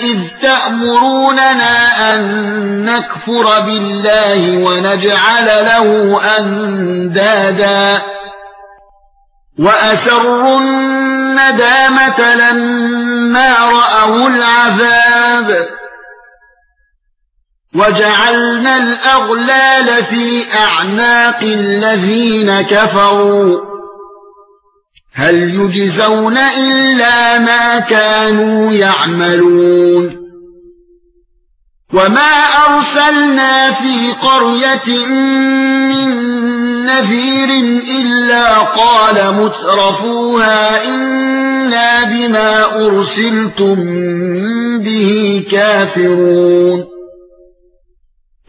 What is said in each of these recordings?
إذ تأمروننا أن نكفر بالله ونجعل له أندادا. وأسروا الندامة لما رأوا العذاب. وَجَعَلْنَا الْأَغْلَالَ فِي أَعْنَاقِ الَّذِينَ كَفَرُوا. هَلْ يُجْزَوْنَ إِلَّا مَا كَانُوا يَعْمَلُونَ. وَمَا أَرْسَلْنَا فِي قَرْيَةٍ مِّن نَّذِيرٍ إِلَّا قَالَ مُتْرَفُوهَا إِنَّا بِمَا أُرْسِلْتُم بِهِ كَافِرُونَ.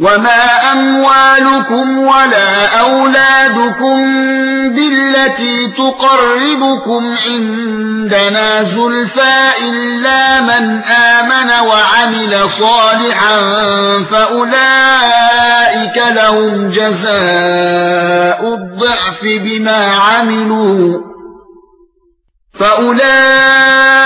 وما اموالكم ولا اولادكم بالتي تقربكم عندنا زلفى الا من امن وعمل صالحا فاولئك لهم جزاء الضعف بما عملوا فاولئك